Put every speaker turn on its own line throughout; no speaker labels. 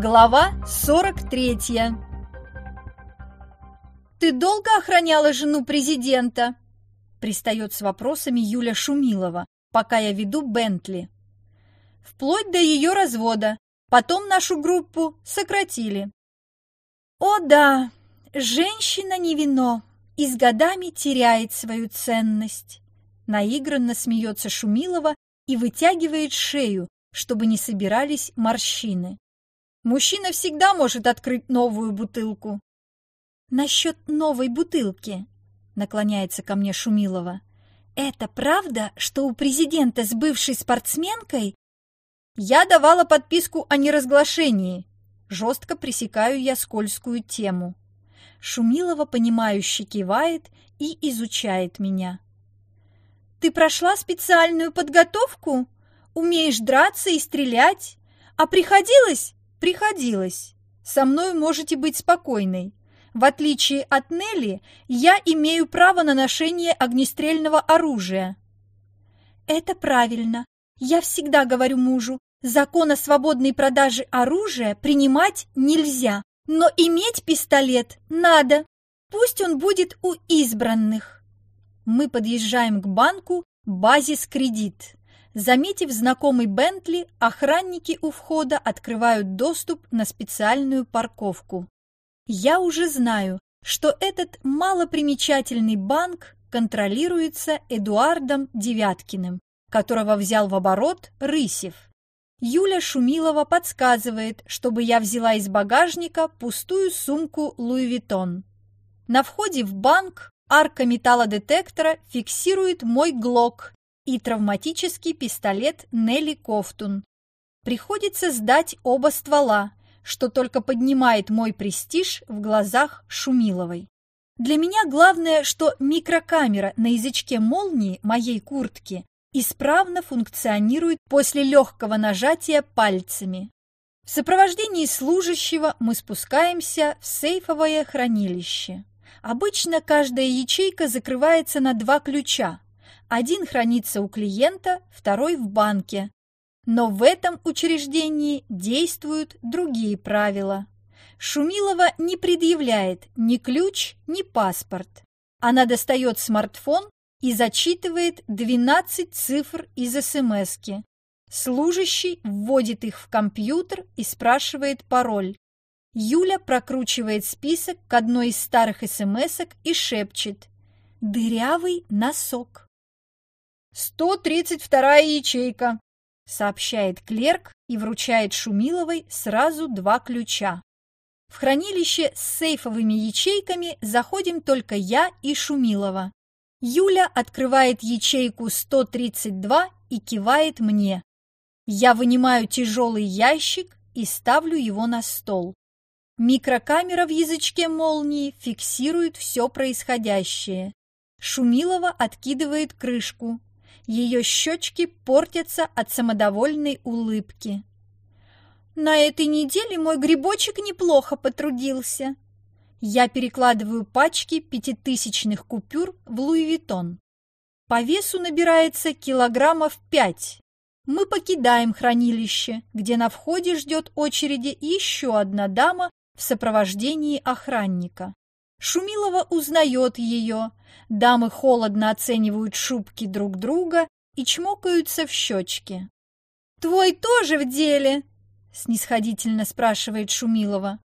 Глава 43 «Ты долго охраняла жену президента?» Пристает с вопросами Юля Шумилова, пока я веду Бентли. Вплоть до ее развода. Потом нашу группу сократили. О да, женщина не вино и с годами теряет свою ценность. Наигранно смеется Шумилова и вытягивает шею, чтобы не собирались морщины. Мужчина всегда может открыть новую бутылку. Насчет новой бутылки, наклоняется ко мне Шумилова. Это правда, что у президента с бывшей спортсменкой? Я давала подписку о неразглашении. Жестко пресекаю я скользкую тему. Шумилова, понимающе кивает и изучает меня. Ты прошла специальную подготовку? Умеешь драться и стрелять? А приходилось? Приходилось. Со мной можете быть спокойной. В отличие от Нелли, я имею право на ношение огнестрельного оружия. Это правильно. Я всегда говорю мужу, закон о свободной продаже оружия принимать нельзя, но иметь пистолет надо. Пусть он будет у избранных. Мы подъезжаем к банку «Базис Кредит». Заметив знакомый Бентли, охранники у входа открывают доступ на специальную парковку. Я уже знаю, что этот малопримечательный банк контролируется Эдуардом Девяткиным, которого взял в оборот Рысев. Юля Шумилова подсказывает, чтобы я взяла из багажника пустую сумку Луи Виттон. На входе в банк арка металлодетектора фиксирует мой глок и травматический пистолет Нелли Кофтун. Приходится сдать оба ствола, что только поднимает мой престиж в глазах Шумиловой. Для меня главное, что микрокамера на язычке молнии моей куртки исправно функционирует после легкого нажатия пальцами. В сопровождении служащего мы спускаемся в сейфовое хранилище. Обычно каждая ячейка закрывается на два ключа, один хранится у клиента, второй в банке. Но в этом учреждении действуют другие правила. Шумилова не предъявляет ни ключ, ни паспорт. Она достает смартфон и зачитывает 12 цифр из СМСки. Служащий вводит их в компьютер и спрашивает пароль. Юля прокручивает список к одной из старых СМСок и шепчет «Дырявый носок». «132-я ячейка», — сообщает клерк и вручает Шумиловой сразу два ключа. В хранилище с сейфовыми ячейками заходим только я и Шумилова. Юля открывает ячейку 132 и кивает мне. Я вынимаю тяжелый ящик и ставлю его на стол. Микрокамера в язычке молнии фиксирует все происходящее. Шумилова откидывает крышку, ее щечки портятся от самодовольной улыбки. На этой неделе мой грибочек неплохо потрудился. Я перекладываю пачки пятитысячных купюр в Луи По весу набирается килограммов пять. Мы покидаем хранилище, где на входе ждет очереди еще одна дама в сопровождении охранника. Шумилова узнает ее. Дамы холодно оценивают шубки друг друга и чмокаются в щечки. «Твой тоже в деле?» – снисходительно спрашивает Шумилова.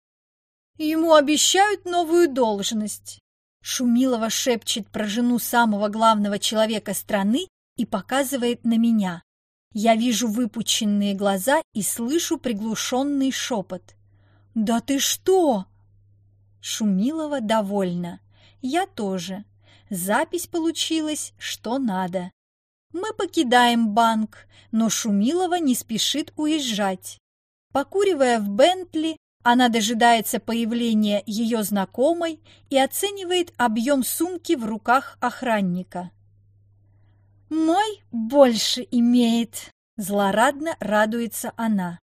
«Ему обещают новую должность». Шумилова шепчет про жену самого главного человека страны и показывает на меня. Я вижу выпученные глаза и слышу приглушенный шепот. «Да ты что?» Шумилова довольна. Я тоже. Запись получилась, что надо. Мы покидаем банк, но Шумилова не спешит уезжать. Покуривая в Бентли, она дожидается появления ее знакомой и оценивает объем сумки в руках охранника. «Мой больше имеет», – злорадно радуется она.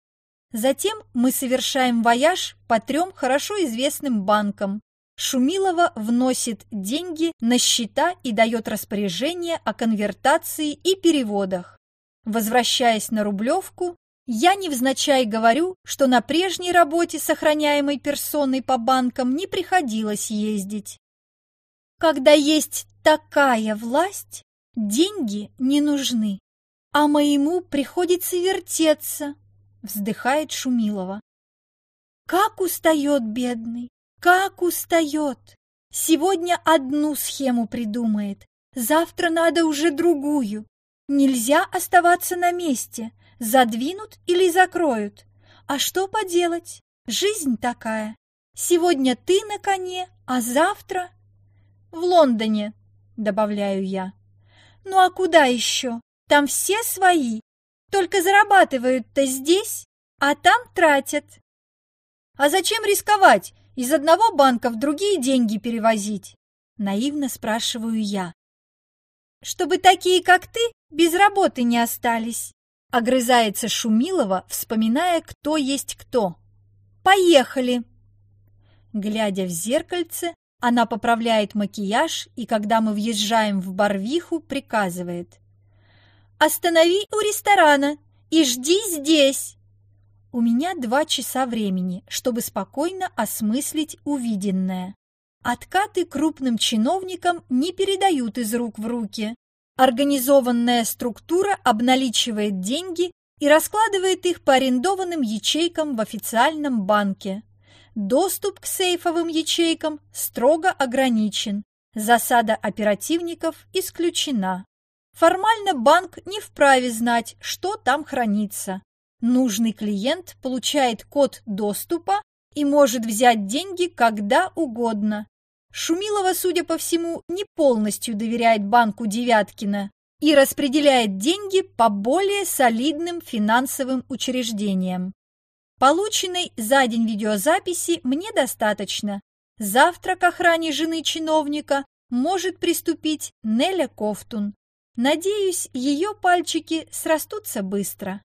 Затем мы совершаем вояж по трем хорошо известным банкам. Шумилова вносит деньги на счета и дает распоряжение о конвертации и переводах. Возвращаясь на Рублевку, Я невзначай говорю, что на прежней работе с охраняемой персоной по банкам не приходилось ездить. Когда есть такая власть, деньги не нужны, а моему приходится вертеться, вздыхает Шумилова. Как устает бедный, как устает. Сегодня одну схему придумает, завтра надо уже другую. Нельзя оставаться на месте, задвинут или закроют. А что поделать? Жизнь такая. Сегодня ты на коне, а завтра... В Лондоне, добавляю я. Ну а куда еще? Там все свои. Только зарабатывают-то здесь, а там тратят. А зачем рисковать? Из одного банка в другие деньги перевозить? Наивно спрашиваю я. Чтобы такие, как ты, без работы не остались. Огрызается Шумилова, вспоминая, кто есть кто. «Поехали!» Глядя в зеркальце, она поправляет макияж и, когда мы въезжаем в Барвиху, приказывает. «Останови у ресторана и жди здесь!» У меня два часа времени, чтобы спокойно осмыслить увиденное. Откаты крупным чиновникам не передают из рук в руки. Организованная структура обналичивает деньги и раскладывает их по арендованным ячейкам в официальном банке. Доступ к сейфовым ячейкам строго ограничен. Засада оперативников исключена. Формально банк не вправе знать, что там хранится. Нужный клиент получает код доступа и может взять деньги когда угодно, Шумилова, судя по всему, не полностью доверяет банку Девяткина и распределяет деньги по более солидным финансовым учреждениям. Полученной за день видеозаписи мне достаточно. Завтра к охране жены чиновника может приступить Неля Кофтун. Надеюсь, ее пальчики срастутся быстро.